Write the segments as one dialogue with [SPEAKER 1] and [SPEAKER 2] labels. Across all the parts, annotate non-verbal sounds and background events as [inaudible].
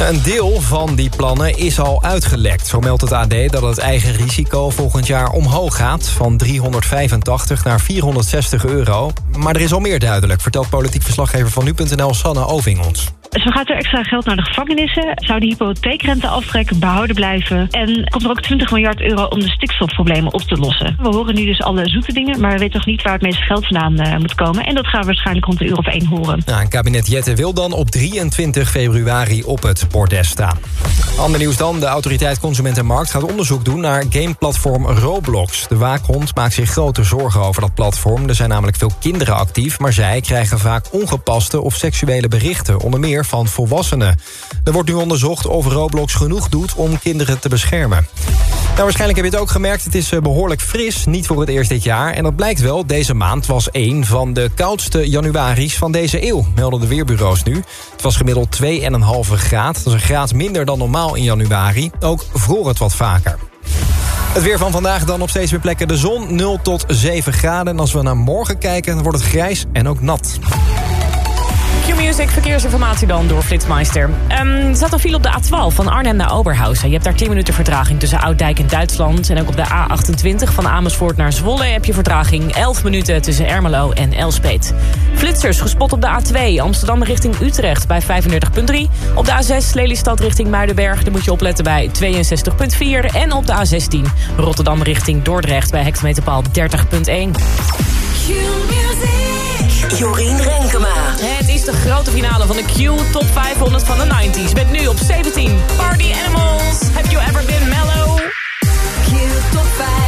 [SPEAKER 1] Een deel van die plannen is al uitgelekt. Zo meldt het AD dat het eigen risico volgend jaar omhoog gaat... van 385 naar 460 euro. Maar er is al meer duidelijk, vertelt politiek verslaggever van Nu.nl Sanne Oving ons.
[SPEAKER 2] Zo gaat er extra geld naar de gevangenissen. Zou de hypotheekrenteaftrek behouden blijven. En komt er ook 20 miljard euro om de stikstofproblemen op te lossen. We horen nu dus alle zoete dingen, maar we weten nog niet waar het meeste geld vandaan uh, moet komen. En dat gaan we waarschijnlijk rond de uur of één horen.
[SPEAKER 1] Nou, kabinet Jette wil dan op 23 februari op het bordes staan. Ander nieuws dan. De autoriteit Consument en Markt gaat onderzoek doen naar gameplatform Roblox. De waakhond maakt zich grote zorgen over dat platform. Er zijn namelijk veel kinderen actief, maar zij krijgen vaak ongepaste of seksuele berichten. Onder meer van volwassenen. Er wordt nu onderzocht of Roblox genoeg doet om kinderen te beschermen. Nou, waarschijnlijk heb je het ook gemerkt. Het is eh, behoorlijk fris, niet voor het eerst dit jaar. En dat blijkt wel, deze maand was een van de koudste januaris van deze eeuw... melden de weerbureaus nu. Het was gemiddeld 2,5 graad. Dat is een graad minder dan normaal in januari. Ook vroor het wat vaker. Het weer van vandaag dan op steeds meer plekken de zon. 0 tot 7 graden. En als we naar morgen kijken, dan wordt het grijs en ook nat.
[SPEAKER 3] Q-Music, verkeersinformatie dan door Flitsmeister. Er staat een file op de A12 van Arnhem naar Oberhausen. Je hebt daar 10 minuten vertraging tussen Ouddijk en Duitsland. En ook op de A28 van Amersfoort naar Zwolle heb je vertraging 11 minuten tussen Ermelo en Elspet. Flitsers gespot op de A2 Amsterdam richting Utrecht bij 35.3. Op de A6 Lelystad richting Muidenberg, daar moet je opletten bij 62.4. En op de A16 Rotterdam richting Dordrecht bij hectometerpaal 30.1.
[SPEAKER 4] Jorien Renkema.
[SPEAKER 3] Het is de grote finale van de Q Top 500 van de 90s. Met nu op 17 Party Animals. Have you ever been mellow?
[SPEAKER 4] Q Top 500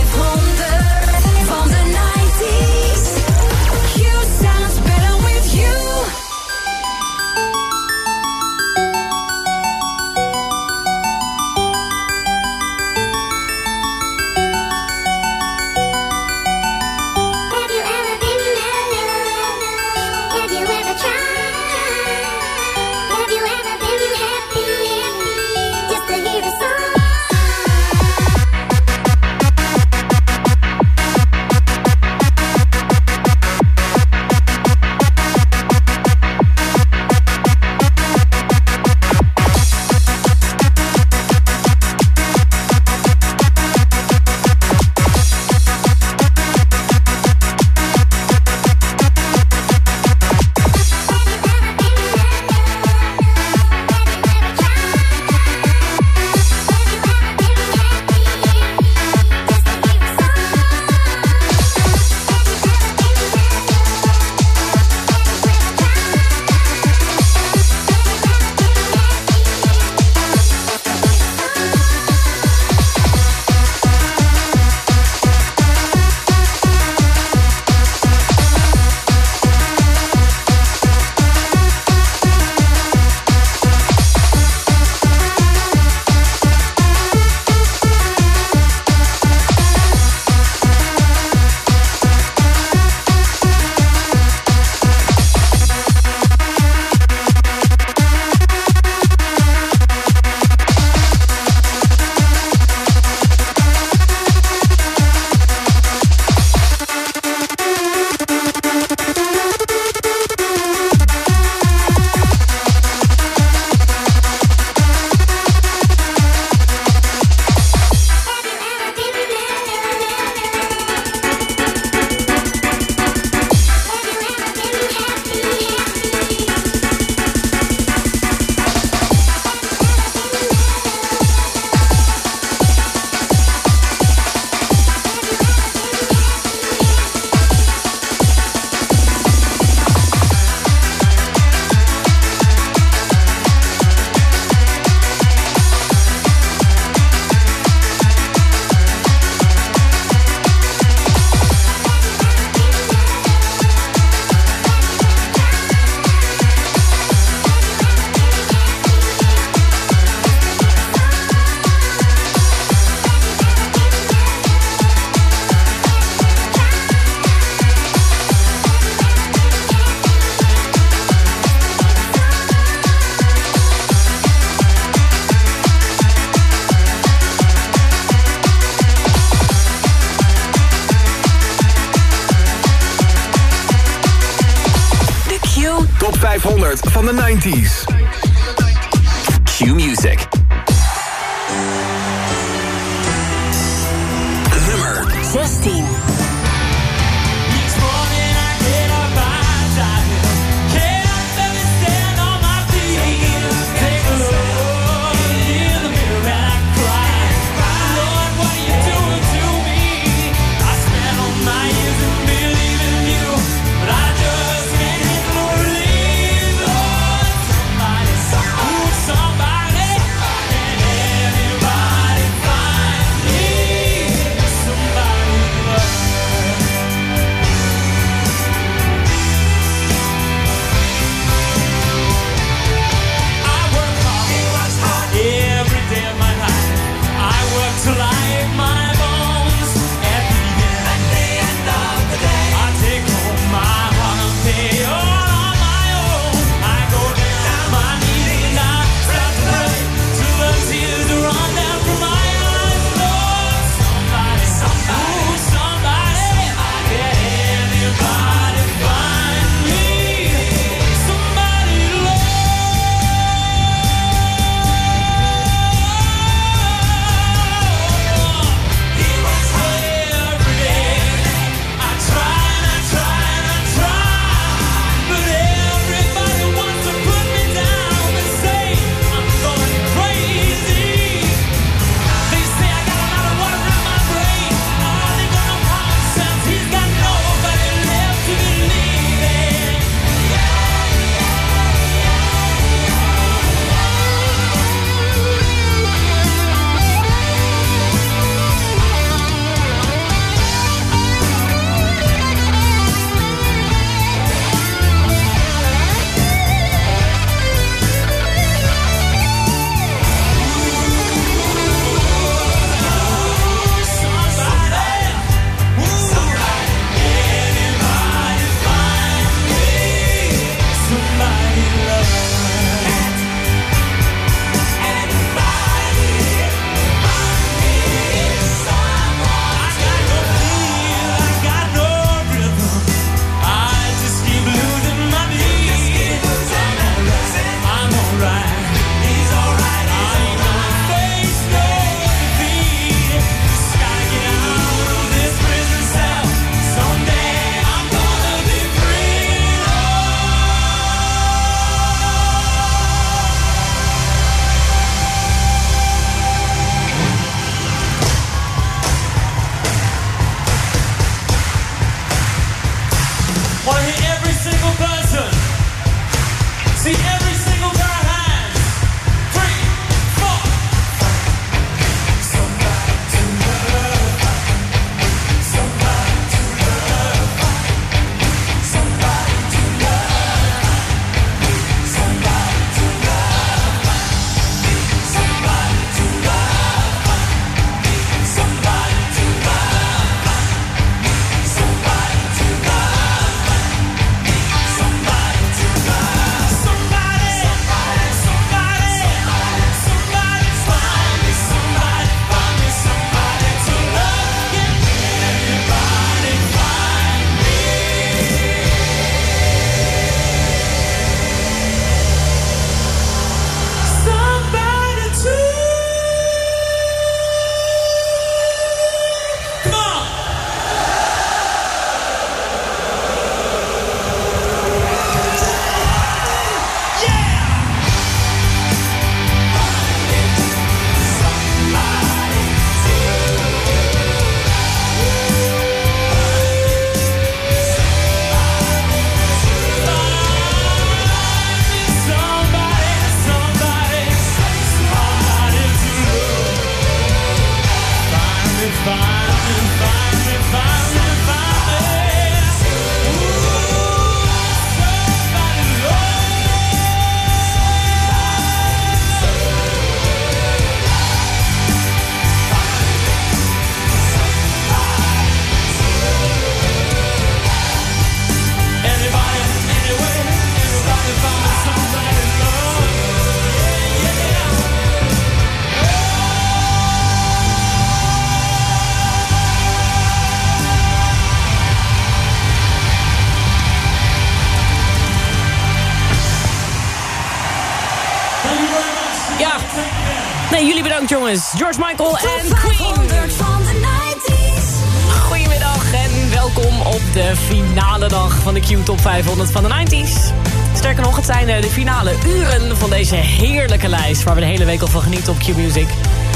[SPEAKER 3] George Michael en Queen.
[SPEAKER 5] 500 van de 90s.
[SPEAKER 3] Goedemiddag en welkom op de finale dag van de Q Top 500 van de 90s. Sterker nog, het zijn eh, de finale uren van deze heerlijke lijst... waar we de hele week al van genieten op Q-Music.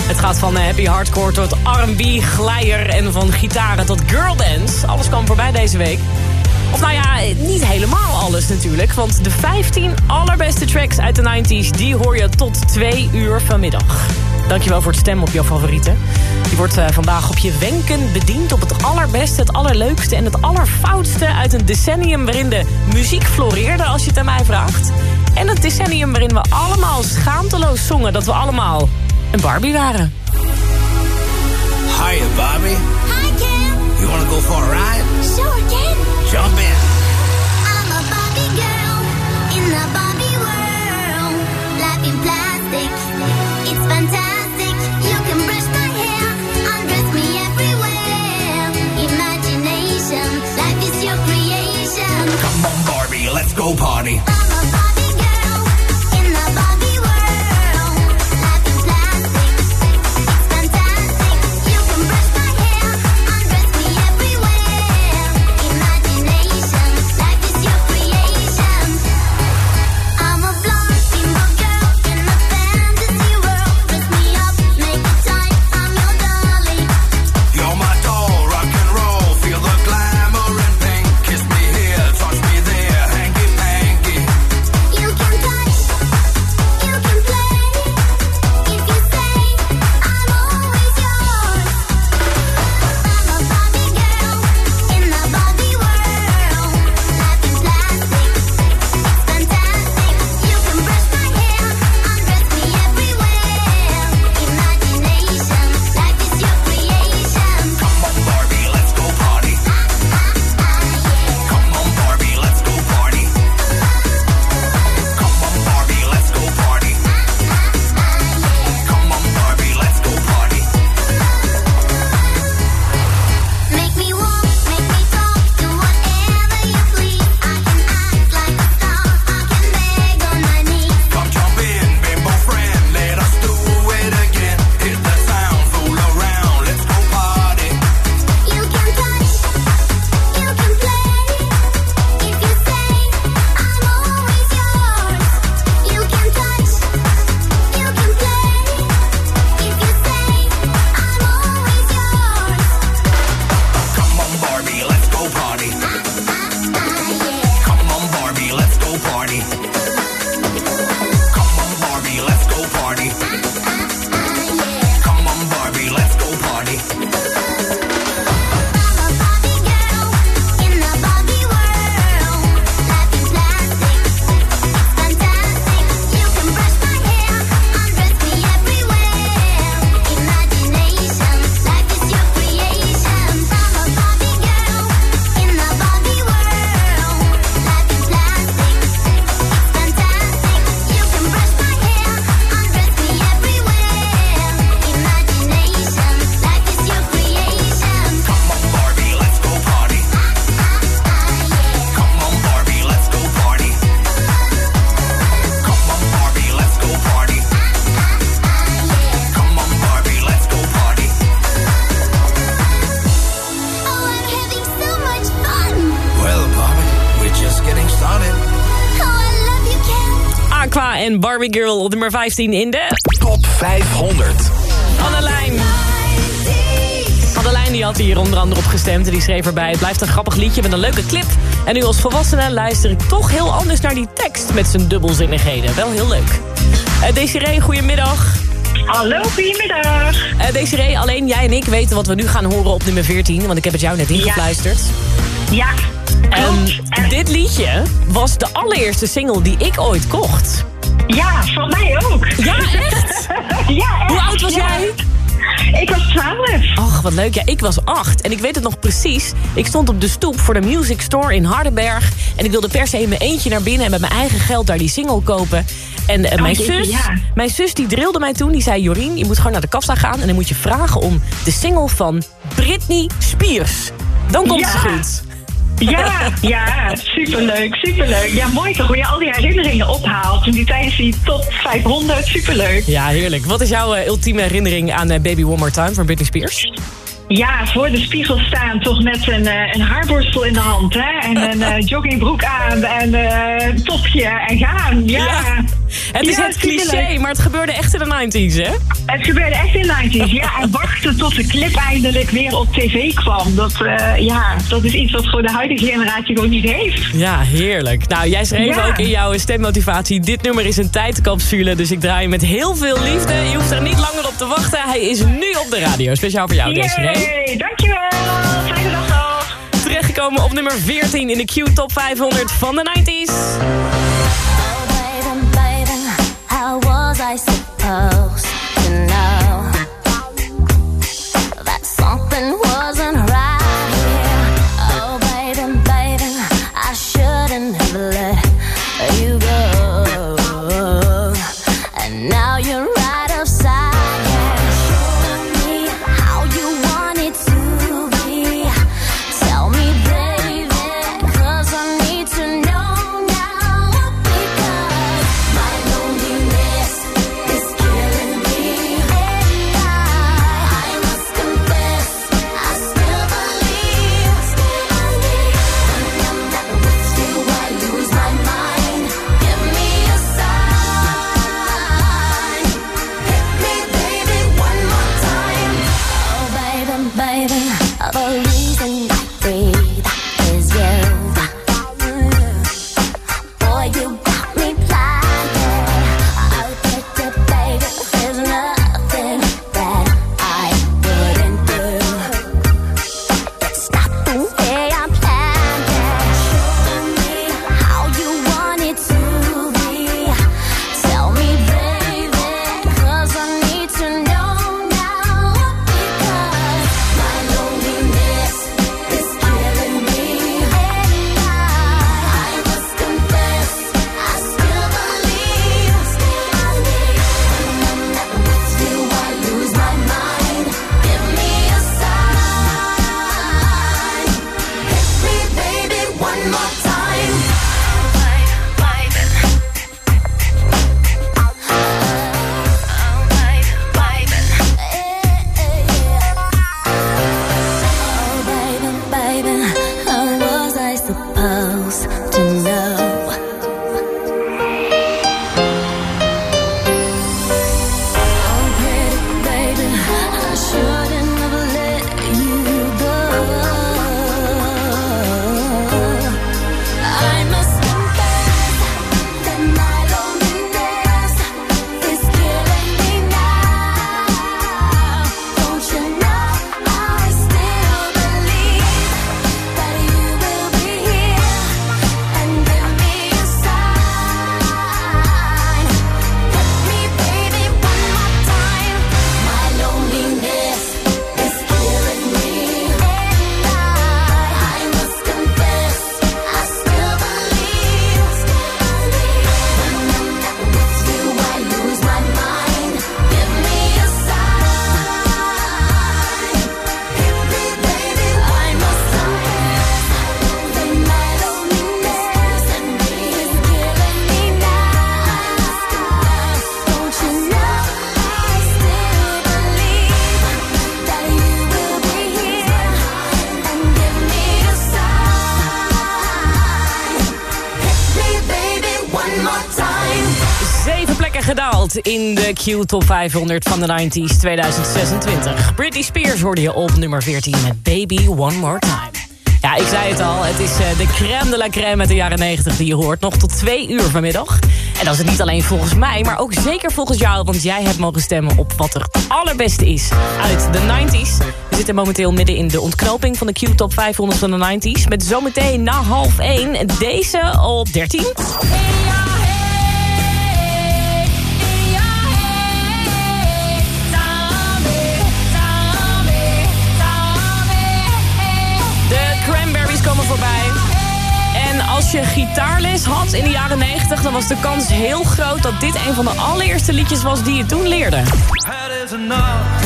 [SPEAKER 3] Het gaat van eh, happy hardcore tot R&B, glijer en van gitaren tot girl dance. Alles kwam voorbij deze week. Of nou ja, niet helemaal alles natuurlijk. Want de 15 allerbeste tracks uit de 90s... die hoor je tot 2 uur vanmiddag. Dankjewel voor het stemmen op jouw favorieten. Die wordt eh, vandaag op je wenken bediend op het allerbeste, het allerleukste... en het allerfoutste uit een decennium waarin de muziek floreerde... als je het aan mij vraagt. En het decennium waarin we allemaal schaamteloos zongen... dat we allemaal een Barbie waren.
[SPEAKER 4] Hiya, Bobby.
[SPEAKER 6] Hi, Ken.
[SPEAKER 4] You wanna go for a ride?
[SPEAKER 6] Sure, Ken.
[SPEAKER 4] Jump in.
[SPEAKER 6] I'm a Barbie girl in the Barbie world. Life in plastic,
[SPEAKER 4] let's go party.
[SPEAKER 6] Girl
[SPEAKER 3] op nummer 15 in de...
[SPEAKER 7] Top 500.
[SPEAKER 3] Annelijn. Annelijn die had hier onder andere op gestemd en die schreef erbij... het blijft een grappig liedje met een leuke clip. En nu als volwassene luister ik toch heel anders naar die tekst... met zijn dubbelzinnigheden. Wel heel leuk. Eh Desiree, goedemiddag.
[SPEAKER 8] Hallo, goedemiddag.
[SPEAKER 3] Eh Desiree, alleen jij en ik weten wat we nu gaan horen op nummer 14... want ik heb het jou net ingefluisterd.
[SPEAKER 8] Ja.
[SPEAKER 3] En- dit liedje was de allereerste single die ik ooit kocht.
[SPEAKER 8] Ja, van mij ook.
[SPEAKER 3] Ja, echt? [laughs]
[SPEAKER 8] Ja, echt.
[SPEAKER 3] Hoe oud was
[SPEAKER 8] Ja.
[SPEAKER 3] jij?
[SPEAKER 8] Ik was 12.
[SPEAKER 3] Ach, wat leuk. Ja, ik was acht. En ik weet het nog precies. Ik stond op de stoep voor de Music Store in Hardenberg. En ik wilde per se in mijn eentje naar binnen... en met mijn eigen geld daar die single kopen. En eh, mijn,
[SPEAKER 8] jeetje,
[SPEAKER 3] zus,
[SPEAKER 8] ja.
[SPEAKER 3] mijn zus die drilde mij toen. Die zei, Jorien, je moet gewoon naar de kassa gaan... en dan moet je vragen om de single van Britney Spears. Dan komt
[SPEAKER 8] Ja.
[SPEAKER 3] het goed.
[SPEAKER 8] Ja, ja, superleuk, superleuk. Ja, mooi toch hoe je al die herinneringen ophaalt. En die tijdens die top 500, superleuk.
[SPEAKER 3] Ja, heerlijk. Wat is jouw eh, ultieme herinnering aan eh, Baby One More Time van Britney Spears?
[SPEAKER 8] Ja, voor de spiegel staan, toch met een, eh, een haarborstel in de hand, hè? En een joggingbroek aan en een topje en gaan. Ja.
[SPEAKER 3] Het is
[SPEAKER 8] Ja,
[SPEAKER 3] het cliché, maar het gebeurde echt in de 90s, hè?
[SPEAKER 8] Het gebeurde echt in de 90s. Ja, [laughs] en wachten tot de clip eindelijk weer op tv kwam. Dat, eh, ja, dat is iets wat voor de huidige generatie gewoon niet heeft.
[SPEAKER 3] Ja, heerlijk. Nou, jij schreef
[SPEAKER 8] Ja.
[SPEAKER 3] ook in jouw stemmotivatie... dit nummer is een tijdcapsule, dus ik draai hem met heel veel liefde. Je hoeft er niet langer op te wachten. Hij is nu op de radio. Speciaal voor jou, Desiree.
[SPEAKER 8] Dankjewel. Fijne dag nog.
[SPEAKER 3] Terechtgekomen op nummer 14 in de Q-top 500 van de 90s.
[SPEAKER 6] Was
[SPEAKER 3] in de Q-top 500 van de 90s 2026. Britney Spears hoorde je op nummer 14 met Baby One More Time. Ja, ik zei het al, het is eh, de crème de la crème uit de jaren 90 die je hoort. Nog tot twee uur vanmiddag. En dat is het niet alleen volgens mij, maar ook zeker volgens jou... want jij hebt mogen stemmen op wat er het allerbeste is uit de 90s. We zitten momenteel midden in de ontknoping van de Q-top 500 van de 90s... met zometeen na half 1 deze op 13. Je gitaarles had in de jaren 90... dan was de kans heel groot dat dit een van de allereerste liedjes was die je toen leerde.
[SPEAKER 4] Het is een nacht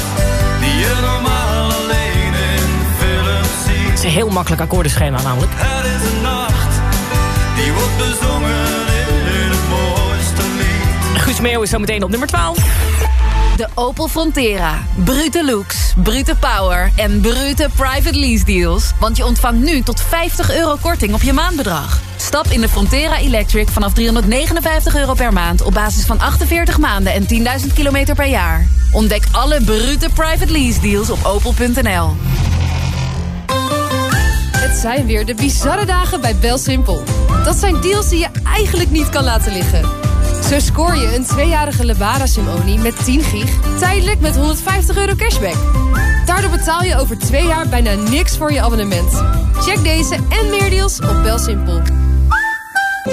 [SPEAKER 4] die je normaal alleen in film ziet.
[SPEAKER 3] een heel makkelijk akkoordenschema namelijk.
[SPEAKER 4] Het is een nacht die wordt bezongen in het mooiste lied.
[SPEAKER 3] Guus Meeuw is zometeen op nummer 12.
[SPEAKER 9] De Opel Frontera. Brute looks, brute power en brute private lease deals. Want je ontvangt nu tot 50 euro korting op je maandbedrag. Stap in de Frontera Electric vanaf 359 euro per maand... op basis van 48 maanden en 10.000 kilometer per jaar. Ontdek alle brute private lease deals op opel.nl.
[SPEAKER 10] Het zijn weer de bizarre dagen bij BelSimpel. Dat zijn deals die je eigenlijk niet kan laten liggen. Zo scoor je een tweejarige Lebara Simonie met 10 gig... tijdelijk met 150 euro cashback. Daardoor betaal je over twee jaar bijna niks voor je abonnement. Check deze en meer deals op BelSimpel.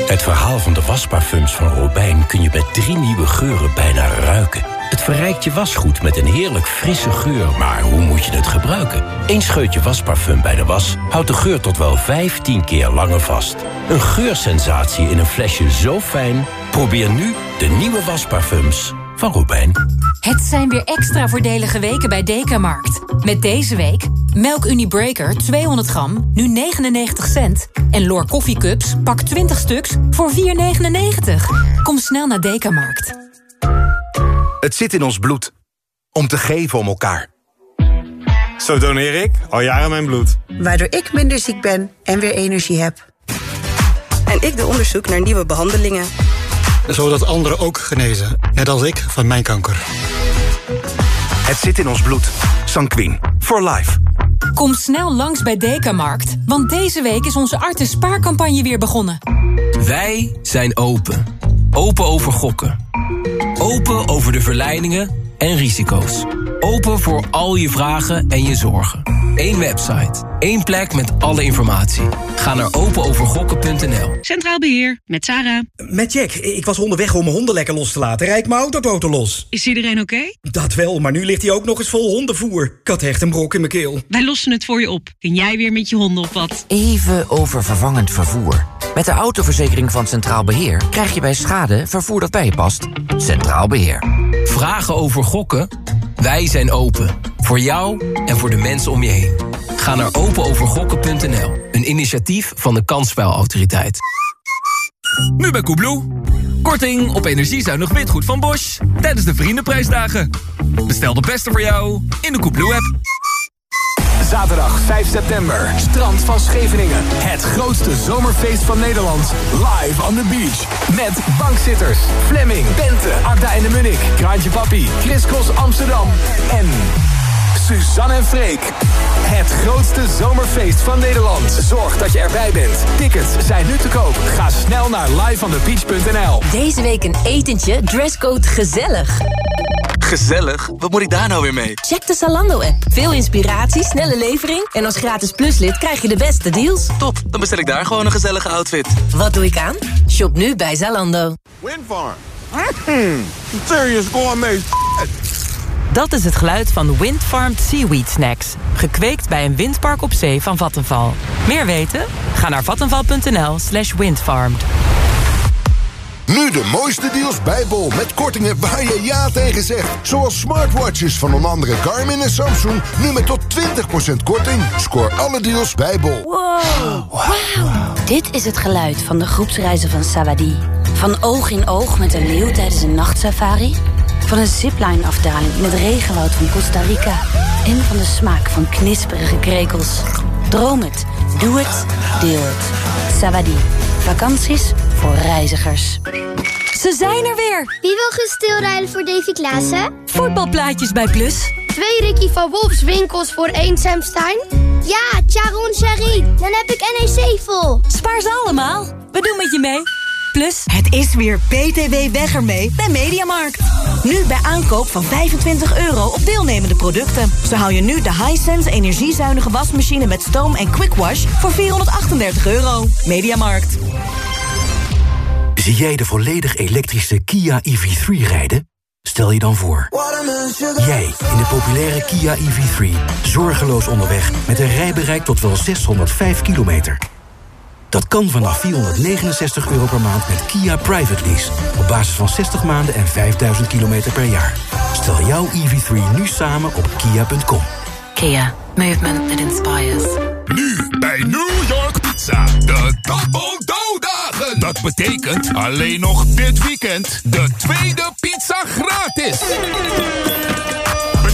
[SPEAKER 11] Het verhaal van de wasparfums van Robijn kun je met drie nieuwe geuren bijna ruiken. Het verrijkt je wasgoed met een heerlijk frisse geur, maar hoe moet je het gebruiken? Eén scheutje wasparfum bij de was houdt de geur tot wel 15 keer langer vast. Een geursensatie in een flesje zo fijn. Probeer nu de nieuwe wasparfums van Robijn.
[SPEAKER 12] Het zijn weer extra voordelige weken bij Dekamarkt. Met deze week Melk Unibreaker 200 gram, nu 99 cent. En Lor koffiecups, pak 20 stuks voor 4,99. Kom snel naar Dekamarkt.
[SPEAKER 13] Het zit in ons bloed. Om te geven om elkaar.
[SPEAKER 14] Zo doneer ik al jaren mijn bloed.
[SPEAKER 15] Waardoor ik minder ziek ben en weer energie heb. En ik doe onderzoek naar nieuwe behandelingen.
[SPEAKER 16] Zodat anderen ook genezen, net als ik van mijn kanker.
[SPEAKER 13] Het zit in ons bloed. Sanquin. For life.
[SPEAKER 12] Kom snel langs bij Dekamarkt, want deze week is onze Artis spaarcampagne weer begonnen.
[SPEAKER 17] Wij zijn open. Open over gokken. Open over de verleidingen en risico's. Open voor al je vragen en je zorgen. Eén website. één plek met alle informatie. Ga naar openovergokken.nl.
[SPEAKER 18] Centraal Beheer, met Sarah.
[SPEAKER 19] Met Jack. Ik was onderweg om mijn honden lekker los te laten. Rijd mijn autoboten los.
[SPEAKER 18] Is iedereen oké?
[SPEAKER 19] Dat wel, maar nu ligt hij ook nog eens vol hondenvoer. Ik had echt een brok in mijn keel.
[SPEAKER 18] Wij lossen het voor je op. Kun jij weer met je honden op wat?
[SPEAKER 20] Even over vervangend vervoer. Met de autoverzekering van Centraal Beheer krijg je bij schade vervoer dat bij je past. Centraal Beheer.
[SPEAKER 17] Vragen over gokken? Wij zijn open. Voor jou en voor de mensen om je heen. Ga naar openovergokken.nl. Een initiatief van de Kansspelautoriteit.
[SPEAKER 21] Nu bij Koebloe. Korting op energiezuinig witgoed van Bosch. Tijdens de Vriendenprijsdagen. Bestel de beste voor jou in de Koebloe-app.
[SPEAKER 7] Zaterdag 5 september, strand van Scheveningen. Het grootste zomerfeest van Nederland. Live on the beach. Met bankzitters, Fleming, Bente, Akda en de Munnik, Kraantje Papi, Chris Amsterdam en Suzanne en Freek. Het grootste zomerfeest van Nederland. Zorg dat je erbij bent. Tickets zijn nu te koop. Ga snel naar liveonthebeach.nl.
[SPEAKER 22] Deze week een etentje, dresscode gezellig.
[SPEAKER 23] Gezellig? Wat moet ik daar nou weer mee?
[SPEAKER 22] Check de Zalando-app. Veel inspiratie, snelle levering... en als gratis pluslid krijg je de beste deals.
[SPEAKER 23] Top, dan bestel ik daar gewoon een gezellige outfit.
[SPEAKER 22] Wat doe ik aan? Shop nu bij Zalando.
[SPEAKER 24] Windfarm. Mm, serious gourmet
[SPEAKER 3] Dat is het geluid van Windfarmed Seaweed Snacks. Gekweekt bij een windpark op zee van Vattenval. Meer weten? Ga naar vattenval.nl slash windfarmed.
[SPEAKER 25] Nu de mooiste deals bij Bol met kortingen waar je ja tegen zegt. Zoals smartwatches van onder andere Garmin en Samsung. Nu met tot 20% korting. Scoor alle deals bij Bol.
[SPEAKER 26] Wow. Wauw. Dit is het geluid van de groepsreizen van Savadi. Van oog in oog met een leeuw tijdens een nachtsafari. Van een zipline-afdaling in het regenwoud van Costa Rica. En van de smaak van knisperige krekels. Droom het, doe het, deel het. Savadi. Vakanties voor reizigers.
[SPEAKER 27] Ze zijn er weer!
[SPEAKER 6] Wie wil gaan stilrijden voor Davy Klaassen?
[SPEAKER 27] Voetbalplaatjes bij Plus.
[SPEAKER 6] Twee Ricky van Wolfs winkels voor één Sam Stein? Ja, Charon Sherry. Dan heb ik NEC vol.
[SPEAKER 27] Spaar ze allemaal. We doen met je mee. Plus,
[SPEAKER 28] het is weer BTW weg ermee bij Mediamarkt. Nu bij aankoop van 25 euro op deelnemende producten. Zo haal je nu de Hisense energiezuinige wasmachine met stoom en quick wash voor 438 euro. Mediamarkt.
[SPEAKER 11] Zie jij de volledig elektrische Kia EV3 rijden? Stel je dan voor. Jij in de populaire Kia EV3. Zorgeloos onderweg met een rijbereik tot wel 605 kilometer. Dat kan vanaf 469 euro per maand met Kia Private Lease. Op basis van 60 maanden en 5000 kilometer per jaar. Stel jouw EV3 nu samen op kia.com.
[SPEAKER 26] Kia. Movement that inspires.
[SPEAKER 29] Nu bij New York Pizza. De Double Dough-dagen. Dat betekent alleen nog dit weekend de tweede pizza gratis.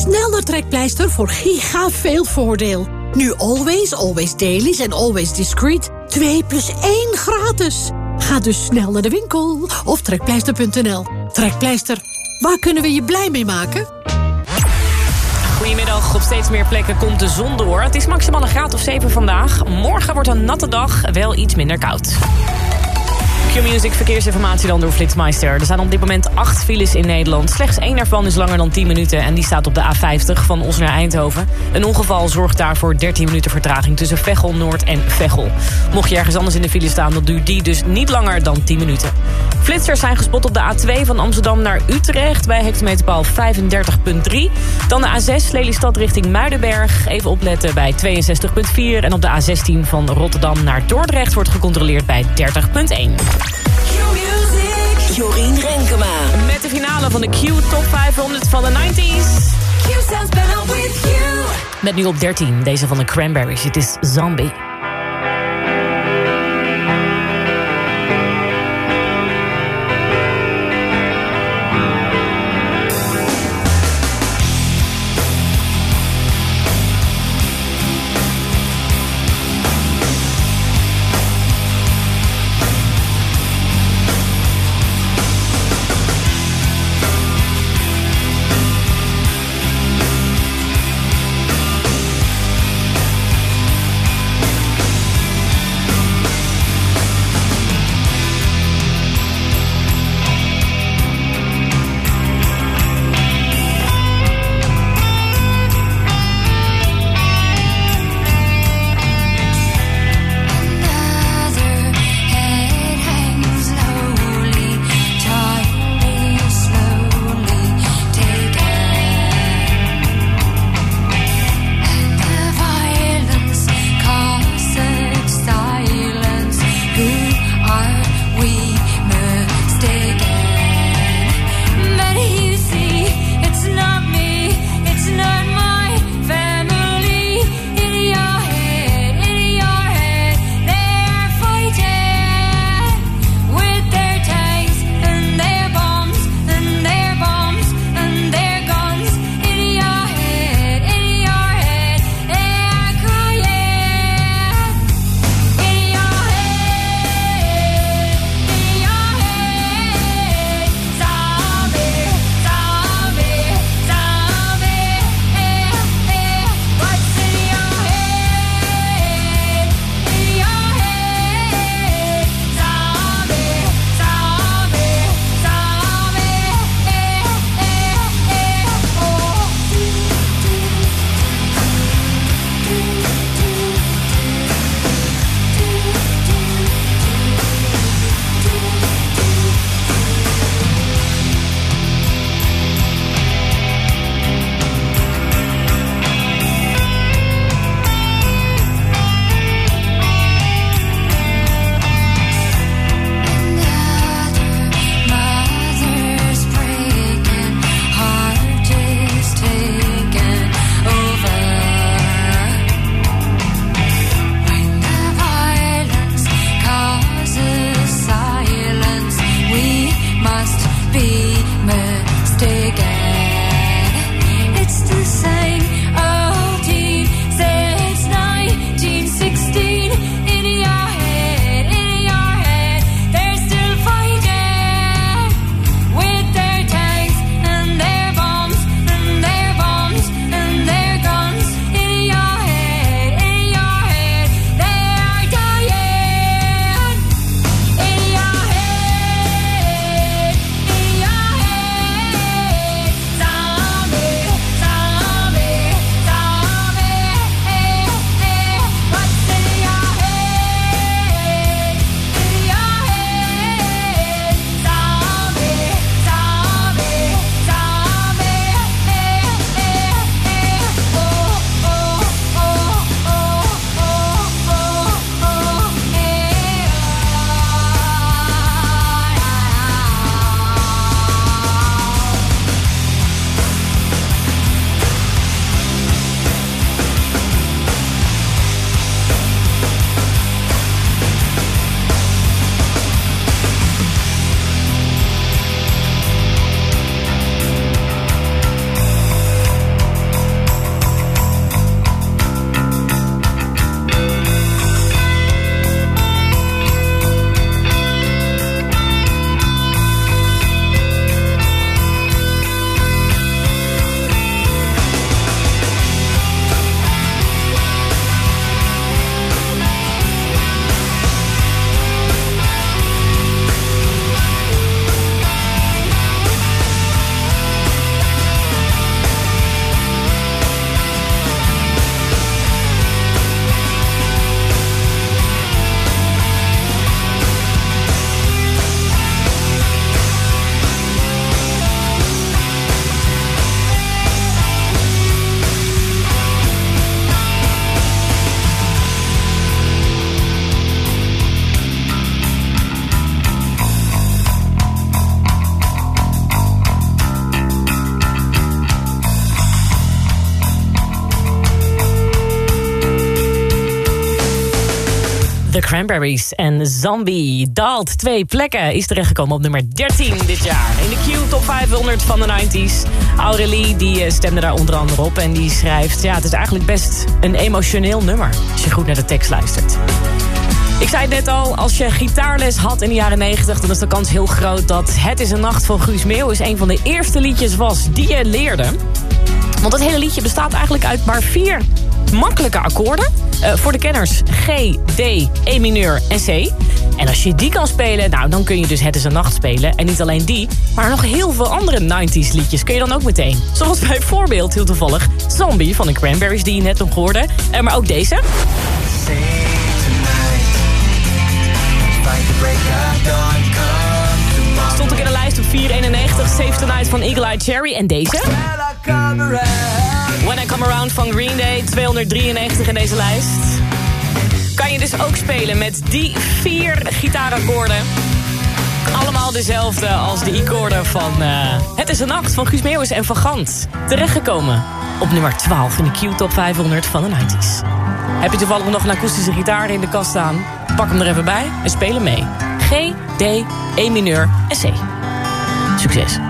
[SPEAKER 30] Snel naar Trekpleister voor giga veel voordeel. Nu Always, Always Dailies en Always Discreet. 2 plus 1 gratis. Ga dus snel naar de winkel of trekpleister.nl. Trekpleister, waar kunnen we je blij mee maken?
[SPEAKER 3] Goedemiddag. Op steeds meer plekken komt de zon door. Het is maximaal een graad of 7 vandaag. Morgen wordt een natte dag, wel iets minder koud. Q-Music verkeersinformatie dan door Flitsmeister. Er staan op dit moment acht files in Nederland. Slechts één daarvan is langer dan 10 minuten en die staat op de A50 van Os naar Eindhoven. Een ongeval zorgt daarvoor 13 minuten vertraging tussen Veghel Noord en Veghel. Mocht je ergens anders in de file staan, dan duurt die dus niet langer dan 10 minuten. Flitsers zijn gespot op de A2 van Amsterdam naar Utrecht bij hectometerpaal 35.3. Dan de A6 Lelystad richting Muidenberg. Even opletten bij 62.4. En op de A16 van Rotterdam naar Dordrecht wordt gecontroleerd bij 30.1.
[SPEAKER 31] Jorien Renkema.
[SPEAKER 3] Met de finale van de Q Top 500 van de 90s.
[SPEAKER 31] Q sounds better with you.
[SPEAKER 3] Met nu op 13, deze van de Cranberries. Het is Zombie. Cranberries en Zombie daalt twee plekken. Is terechtgekomen op nummer 13 dit jaar. In de Q Top 500 van de 90s. Aurelie die eh, stemde daar onder andere op. En die schrijft... Ja, het is eigenlijk best een emotioneel nummer. Als je goed naar de tekst luistert. Ik zei het net al, als je gitaarles had in de jaren 90... dan is de kans heel groot dat Het is een nacht van Guus Meeuwis... een van de eerste liedjes was die je leerde. Want het hele liedje bestaat eigenlijk uit maar vier makkelijke akkoorden. Uh, voor de kenners G, D, E mineur en C. En als je die kan spelen, nou, dan kun je dus Het is een Nacht spelen. En niet alleen die, maar nog heel veel andere 90s liedjes kun je dan ook meteen. Zoals bijvoorbeeld, heel toevallig, Zombie van de Cranberries die je net nog hoorde. Uh, maar ook deze. Stond ook in de lijst op 491. Save Tonight van Eagle Eye Cherry. En deze? When I Come Around van Green Day. 293 in deze lijst. Kan je dus ook spelen met die vier gitaarakkoorden. Allemaal dezelfde als de akkoorden van uh, Het is een nacht van Guus Meeuwis en Van Gant. Terechtgekomen op nummer 12 in de Q-top 500 van de 90s. Heb je toevallig nog een akoestische gitaar in de kast staan? Pak hem er even bij en speel hem mee. G, D, E mineur en C. Succes.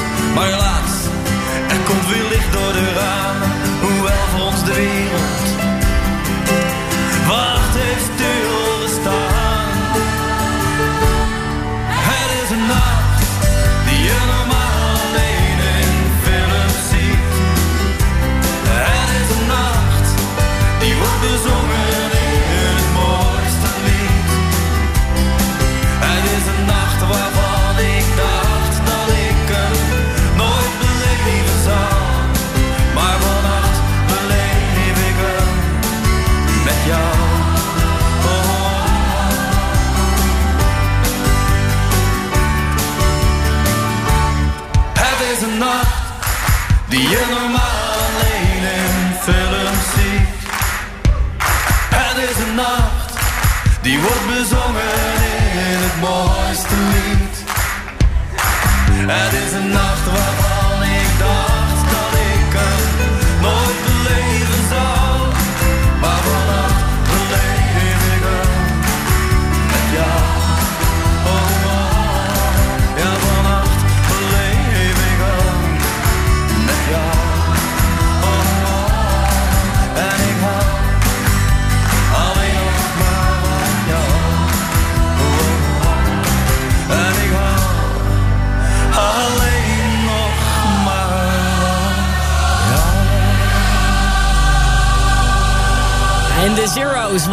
[SPEAKER 32] Maar helaas, er komt weer licht door de ramen, hoewel voor ons de wereld wacht heeft. Het die je normaal alleen in films ziet. Het is een nacht die wordt bezongen in het mooiste lied. Het is een nacht waarvan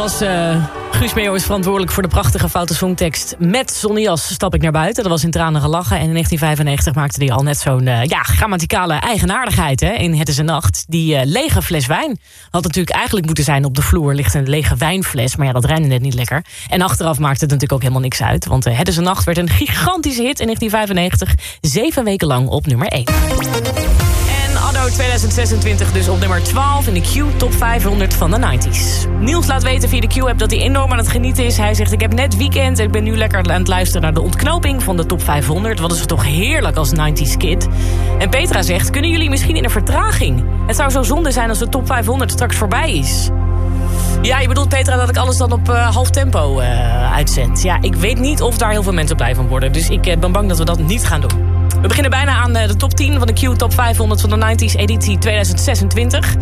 [SPEAKER 3] was uh, Guus Meeuwis verantwoordelijk voor de prachtige foute songtekst. Met Sonny Jas stap ik naar buiten. Dat was in tranen gelachen. En in 1995 maakte hij al net zo'n uh, ja, grammaticale eigenaardigheid hè, in Het is een Nacht. Die uh, lege fles wijn had natuurlijk eigenlijk moeten zijn op de vloer. Ligt een lege wijnfles, maar ja, dat rijmde net niet lekker. En achteraf maakte het natuurlijk ook helemaal niks uit. Want Het is een Nacht werd een gigantische hit in 1995. Zeven weken lang op nummer 1. Anno 2026 dus op nummer 12 in de Q Top 500 van de 90s. Niels laat weten via de Q-app dat hij enorm aan het genieten is. Hij zegt, ik heb net weekend en ik ben nu lekker aan het luisteren naar de ontknoping van de Top 500. Wat is het toch heerlijk als 90s kid. En Petra zegt, kunnen jullie misschien in een vertraging? Het zou zo zonde zijn als de Top 500 straks voorbij is. Ja, je bedoelt Petra dat ik alles dan op eh, half tempo eh, uitzend. Ja, ik weet niet of daar heel veel mensen blij van worden. Dus ik eh, ben bang dat we dat niet gaan doen. We beginnen bijna aan eh, de top 10 van de Q Top 500 van de 90s editie 2026.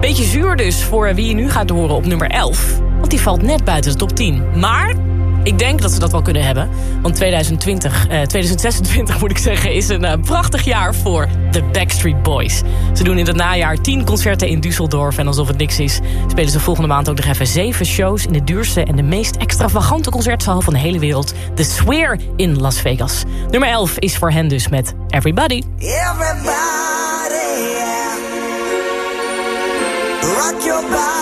[SPEAKER 3] Beetje zuur dus voor wie je nu gaat horen op nummer 11. Want die valt net buiten de top 10. Maar ik denk dat we dat wel kunnen hebben. Want 2020, eh, 2026 [laughs] moet ik zeggen, is een eh, prachtig jaar voor de Backstreet Boys. Ze doen in het najaar 10 concerten in Düsseldorf. En alsof het niks is, spelen ze volgende maand ook nog even 7 shows... in de duurste en de meest extravagante concertzaal van de hele wereld. The Sphere in Las Vegas. Nummer 11 is voor hen dus met Everybody.
[SPEAKER 33] Everybody, yeah. Rock your body,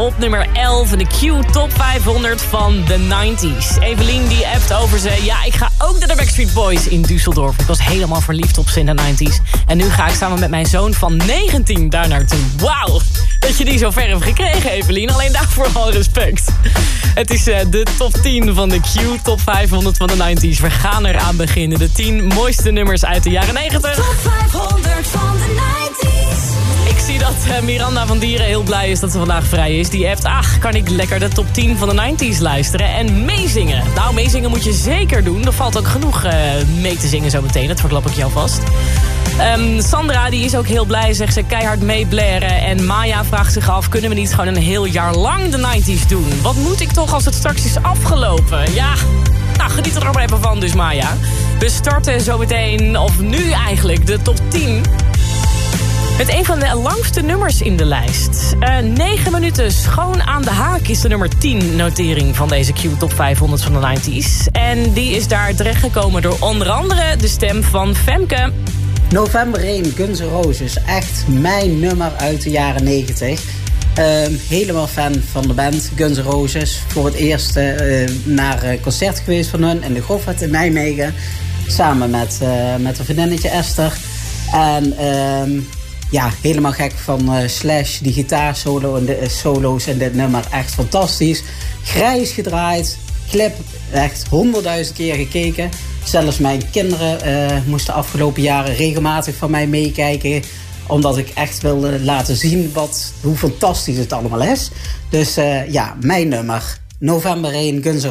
[SPEAKER 3] op nummer 11 in de Q Top 500 van de 90s. Evelien die appt over ze. Ja, ik ga ook naar de Backstreet Boys in Düsseldorf. Ik was helemaal verliefd op ze in de 90s. En nu ga ik samen met mijn zoon van 19 daar naartoe. Wauw, dat je die zo ver hebt gekregen, Evelien. Alleen daarvoor al respect. Het is uh, de top 10 van de Q Top 500 van de 90s. We gaan eraan beginnen. De 10 mooiste nummers uit de jaren 90.
[SPEAKER 31] Top 500 van de 90s.
[SPEAKER 3] Ik zie dat uh, Miranda van Dieren heel blij is dat ze vandaag vrij is. Die appt, ach, kan ik lekker de top 10 van de 90s luisteren en meezingen. Nou, meezingen moet je zeker doen. Er valt ook genoeg uh, mee te zingen zo meteen. Dat verklap ik jou vast. Um, Sandra die is ook heel blij, zegt ze, keihard meeblaren. En Maya vraagt zich af, kunnen we niet gewoon een heel jaar lang de 90s doen? Wat moet ik toch als het straks is afgelopen? Ja, nou, geniet er maar even van dus, Maya. We starten zo meteen, of nu eigenlijk, de top 10 met een van de langste nummers in de lijst. Uh, 9 minuten schoon aan de haak is de nummer 10 notering van deze Q Top 500 van de 90s. En die is daar terechtgekomen door onder andere de stem van Femke.
[SPEAKER 34] November 1, Guns N' Roses. Echt mijn nummer uit de jaren 90. Uh, helemaal fan van de band Guns N' Roses. Voor het eerst uh, naar een concert geweest van hun in de Goffert in Nijmegen. Samen met, uh, met een vriendinnetje Esther. En ehm, ja, helemaal gek van Slash, die gitaarsolo en de solo's en dit nummer. Echt fantastisch. Grijs gedraaid. Clip echt honderdduizend keer gekeken. Zelfs mijn kinderen uh, moesten afgelopen jaren regelmatig van mij meekijken. Omdat ik echt wilde laten zien wat, hoe fantastisch het allemaal is. Dus ja, mijn nummer. November 1, Guns.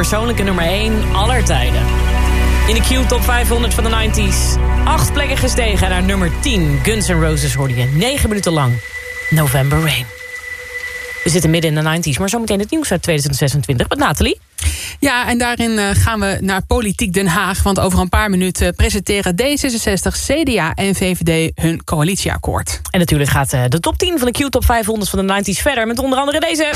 [SPEAKER 3] Persoonlijke nummer 1 aller tijden. In de Q-top 500 van de 90s. Acht plekken gestegen naar nummer 10. Guns N' Roses hoorde je 9 minuten lang. November Rain. We zitten midden in de 90s, maar zometeen het nieuws uit 2026 met Nathalie.
[SPEAKER 35] Ja, en daarin eh, gaan we naar Politiek Den Haag. Want over een paar minuten presenteren D66, CDA en VVD hun coalitieakkoord.
[SPEAKER 3] En natuurlijk gaat eh, de top 10 van de Q-top 500 van de 90s verder... met onder andere deze.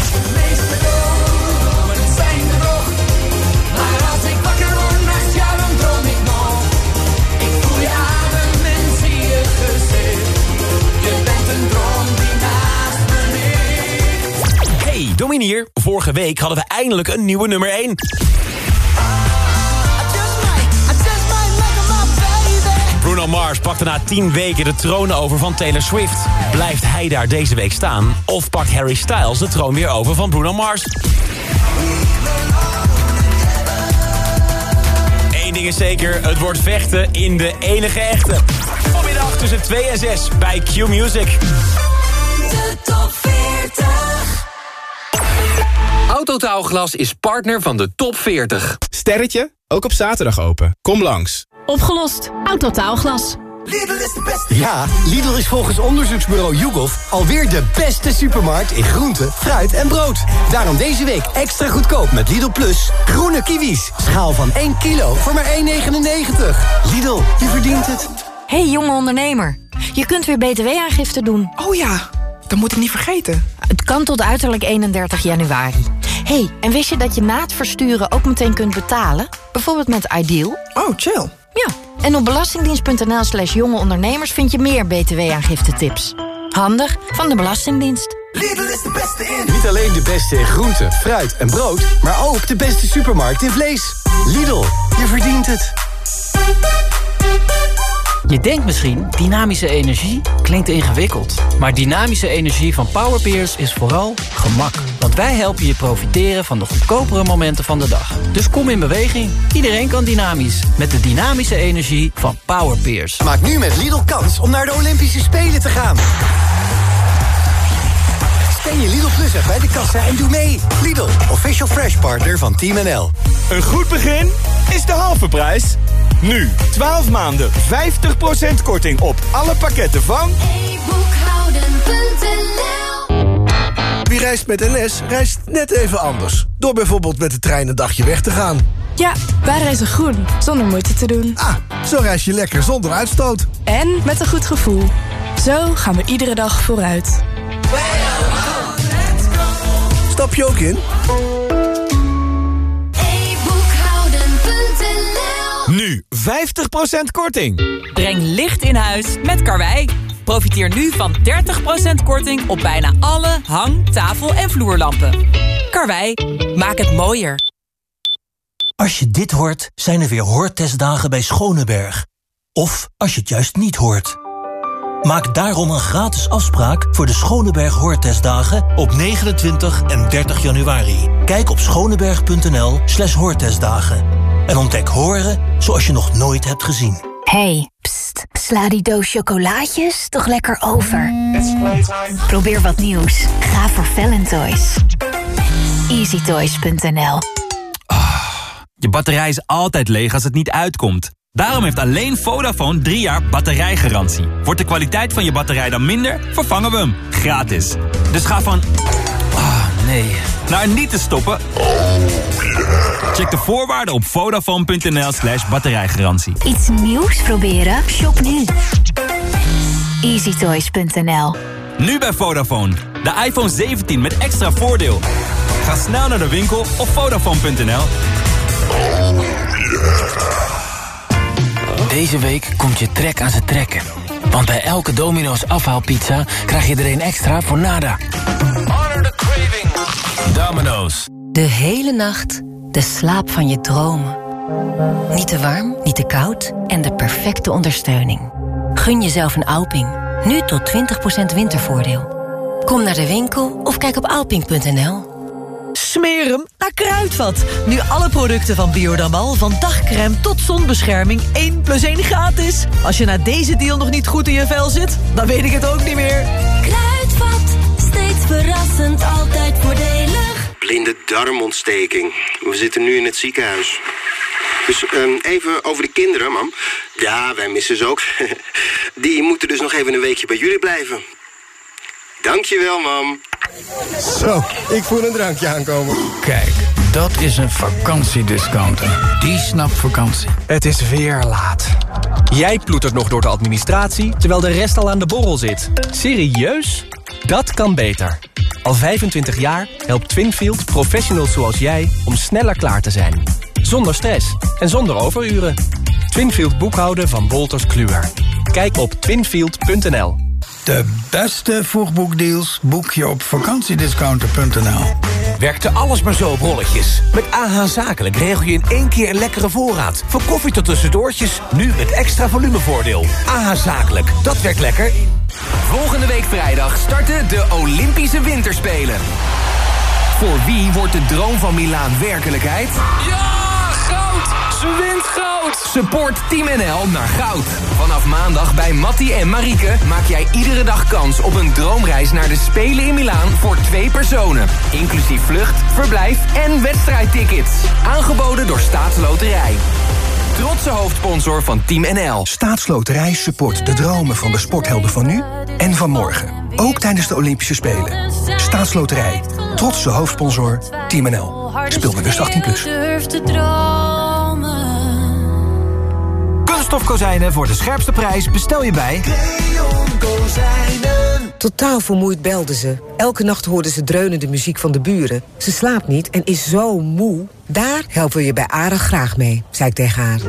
[SPEAKER 17] Dominier. Vorige week hadden we eindelijk een nieuwe nummer 1. Bruno Mars pakte na 10 weken de troon over van Taylor Swift. Blijft hij daar deze week staan? Of pakt Harry Styles de troon weer over van Bruno Mars? Eén ding is zeker, het wordt vechten in de enige echte. Vanmiddag tussen 2 en 6 bij Q Music.
[SPEAKER 36] De top 40.
[SPEAKER 37] Autotaalglas is partner van de top 40.
[SPEAKER 38] Sterretje, ook op zaterdag open. Kom langs.
[SPEAKER 39] Opgelost. Autotaalglas.
[SPEAKER 40] Lidl is de beste.
[SPEAKER 41] Ja, Lidl is volgens onderzoeksbureau YouGov alweer de beste supermarkt in groente, fruit en brood. Daarom deze week extra goedkoop met Lidl Plus. Groene kiwis, schaal van 1 kilo voor maar 1,99. Lidl, je verdient het.
[SPEAKER 12] Hey jonge ondernemer, je kunt weer btw-aangifte doen.
[SPEAKER 42] Oh ja, dat moet ik niet vergeten.
[SPEAKER 12] Het kan tot uiterlijk 31 januari. hey, en wist je dat je na het versturen ook meteen kunt betalen? Bijvoorbeeld met Ideal?
[SPEAKER 42] Oh, chill.
[SPEAKER 12] Ja, en op belastingdienst.nl slash jonge ondernemers vind je meer btw-aangifte tips. Handig van de Belastingdienst.
[SPEAKER 40] Lidl is de beste in.
[SPEAKER 41] Niet alleen de beste in groente, fruit en brood, maar ook de beste supermarkt in vlees. Lidl, je verdient het.
[SPEAKER 43] Je denkt misschien, dynamische energie klinkt ingewikkeld. Maar dynamische energie van Powerpeers is vooral gemak. Want wij helpen je profiteren van de goedkopere momenten van de dag. Dus kom in beweging. Iedereen kan dynamisch. Met de dynamische energie van Powerpeers.
[SPEAKER 41] Maak nu met Lidl kans om naar de Olympische Spelen te gaan. Scan je Lidl Plus bij de kassa en doe mee. Lidl, official fresh partner van Team NL.
[SPEAKER 44] Een goed begin is de halve prijs. Nu, 12 maanden, 50% korting op alle pakketten van...
[SPEAKER 25] Wie reist met NS, reist net even anders. Door bijvoorbeeld met de trein een dagje weg te gaan.
[SPEAKER 45] Ja, wij reizen groen, zonder moeite te doen.
[SPEAKER 25] Ah, zo reis je lekker zonder uitstoot.
[SPEAKER 45] En met een goed gevoel. Zo gaan we iedere dag vooruit.
[SPEAKER 25] Stap je ook in?
[SPEAKER 44] Nu 50% korting.
[SPEAKER 46] Breng licht in huis met Karwei. Profiteer nu van 30% korting op bijna alle hang-, tafel- en vloerlampen. Karwei, maak het mooier.
[SPEAKER 47] Als je dit hoort, zijn er weer hoortestdagen bij Schoneberg. Of als je het juist niet hoort. Maak daarom een gratis afspraak voor de Schoneberg Hoortestdagen op 29 en 30 januari. Kijk op schoneberg.nl slash hoortestdagen. En ontdek horen zoals je nog nooit hebt gezien.
[SPEAKER 6] Hey, pst, sla die doos chocolaatjes toch lekker over. Probeer wat nieuws. Ga voor Valentoys. EasyToys.nl
[SPEAKER 48] Je batterij is altijd leeg als het niet uitkomt. Daarom heeft alleen Vodafone 3 jaar batterijgarantie. Wordt de kwaliteit van je batterij dan minder, vervangen we hem. Gratis. Dus ga van... Ah, nee. Naar niet te stoppen. Check de voorwaarden op vodafone.nl slash batterijgarantie.
[SPEAKER 6] Iets nieuws proberen? Shop nu. EasyToys.nl
[SPEAKER 48] Nu bij Vodafone. De iPhone 17 met extra voordeel. Ga snel naar de winkel op vodafone.nl.
[SPEAKER 43] Deze week komt je trek aan zijn trekken. Want bij elke Domino's afhaalpizza krijg je er een extra voor nada.
[SPEAKER 49] Domino's.
[SPEAKER 50] De hele nacht de slaap van je dromen. Niet te warm, niet te koud en de perfecte ondersteuning. Gun jezelf een Alping. Nu tot 20% wintervoordeel. Kom naar de winkel of kijk op alping.nl.
[SPEAKER 51] Smeer hem naar Kruidvat. Nu alle producten van Biodamal, van dagcrème tot zonbescherming, 1 plus 1 gratis. Als je na deze deal nog niet goed in je vel zit, dan weet ik het ook niet meer.
[SPEAKER 36] Kruidvat, steeds
[SPEAKER 6] verrassend, altijd voordelig.
[SPEAKER 52] Blinde darmontsteking. We zitten nu in het ziekenhuis. Dus ehm, even over de kinderen, mam. Ja, wij missen ze ook. [laughs] Die moeten dus nog even een weekje bij jullie blijven. Dankjewel, mam.
[SPEAKER 53] Zo, ik voel een drankje aankomen.
[SPEAKER 54] Kijk, dat is een vakantiediscounter. Die snapt vakantie.
[SPEAKER 55] Het is weer laat. Jij ploetert nog door de administratie, terwijl de rest al aan de borrel zit. Serieus? Dat kan beter. Al 25 jaar helpt Twinfield professionals zoals jij om sneller klaar te zijn. Zonder stress en zonder overuren. Twinfield boekhouden van Wolters Kluwer. Kijk op twinfield.nl.
[SPEAKER 54] De beste vroegboekdeals boek je op vakantiediscounter.nl.
[SPEAKER 56] Werkte alles maar zo op rolletjes? Met AH Zakelijk regel je in één keer een lekkere voorraad. Van koffie tot tussendoortjes, nu met extra volumevoordeel. AH Zakelijk, dat werkt lekker.
[SPEAKER 17] Volgende week vrijdag starten de Olympische Winterspelen. Voor wie wordt de droom van Milaan werkelijkheid?
[SPEAKER 57] Ja! Ze wint goud!
[SPEAKER 17] Support Team NL naar goud. Vanaf maandag bij Mattie en Marieke maak jij iedere dag kans op een droomreis naar de Spelen in Milaan voor twee personen. Inclusief vlucht, verblijf en wedstrijdtickets. Aangeboden door Staatsloterij. Trotse hoofdsponsor van Team NL.
[SPEAKER 25] Staatsloterij support de dromen van de sporthelden van nu en van morgen. Ook tijdens de Olympische Spelen. Staatsloterij. Trotse hoofdsponsor Team NL. Speel bewust 18+. Plus.
[SPEAKER 58] Kunststof kozijnen voor de scherpste prijs bestel je bij...
[SPEAKER 59] Totaal vermoeid belde ze. Elke nacht hoorde ze dreunende muziek van de buren. Ze slaapt niet en is zo moe. Daar helpen we je bij ARAG graag mee, zei ik tegen haar.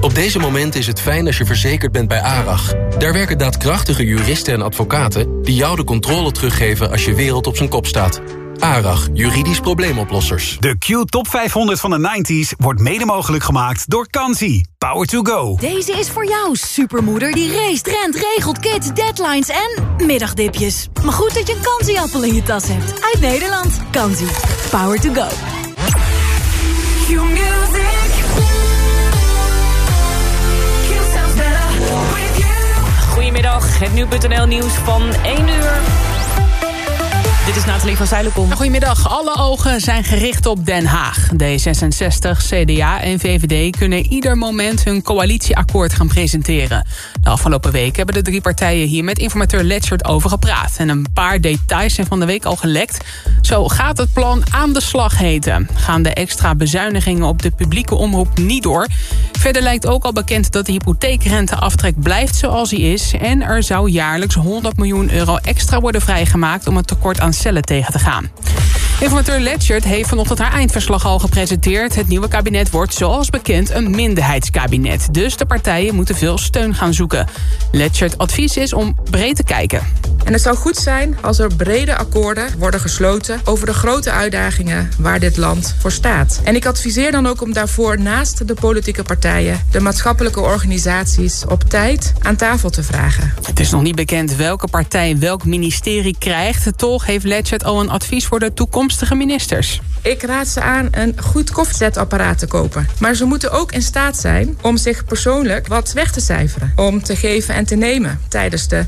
[SPEAKER 60] Op deze momenten is het fijn als je verzekerd bent bij ARAG. Daar werken daadkrachtige juristen en advocaten... die jou de controle teruggeven als je wereld op zijn kop staat. ARAG, juridisch probleemoplossers.
[SPEAKER 58] De Q Top 500 van de 90s wordt mede mogelijk gemaakt door Kansi. Power to go.
[SPEAKER 12] Deze is voor jou, supermoeder die race, rent, regelt, kids, deadlines en middagdipjes. Maar goed dat je een Kansi-appel in je tas hebt. Uit Nederland. Kansi. Power to go.
[SPEAKER 3] Goedemiddag, het Nu.nl nieuws van 1 uur. Dit is Nathalie van Zuilenkom.
[SPEAKER 35] Goedemiddag. Alle ogen zijn gericht op Den Haag. D66, CDA en VVD kunnen ieder moment hun coalitieakkoord gaan presenteren. De afgelopen week hebben de drie partijen hier met informateur Letchert over gepraat. En een paar details zijn van de week al gelekt. Zo gaat het plan aan de slag heten. Gaan de extra bezuinigingen op de publieke omroep niet door. Verder lijkt ook al bekend dat de hypotheekrenteaftrek blijft zoals hij is. En er zou jaarlijks 100 miljoen euro extra worden vrijgemaakt om het tekort aan cellen tegen te gaan. Informateur Letchert heeft vanochtend haar eindverslag al gepresenteerd. Het nieuwe kabinet wordt zoals bekend een minderheidskabinet. Dus de partijen moeten veel steun gaan zoeken. Letchert advies is om breed te kijken.
[SPEAKER 61] En het zou goed zijn als er brede akkoorden worden gesloten over de grote uitdagingen waar dit land voor staat. En ik adviseer dan ook om daarvoor naast de politieke partijen de maatschappelijke organisaties op tijd aan tafel te vragen.
[SPEAKER 35] Het is nog niet bekend welke partij welk ministerie krijgt. Toch heeft Letchert al een advies voor de ministers.
[SPEAKER 61] Ik raad ze aan een goed koffiezetapparaat te kopen. Maar ze moeten ook in staat zijn om zich persoonlijk wat weg te cijferen. Om te geven en te nemen tijdens de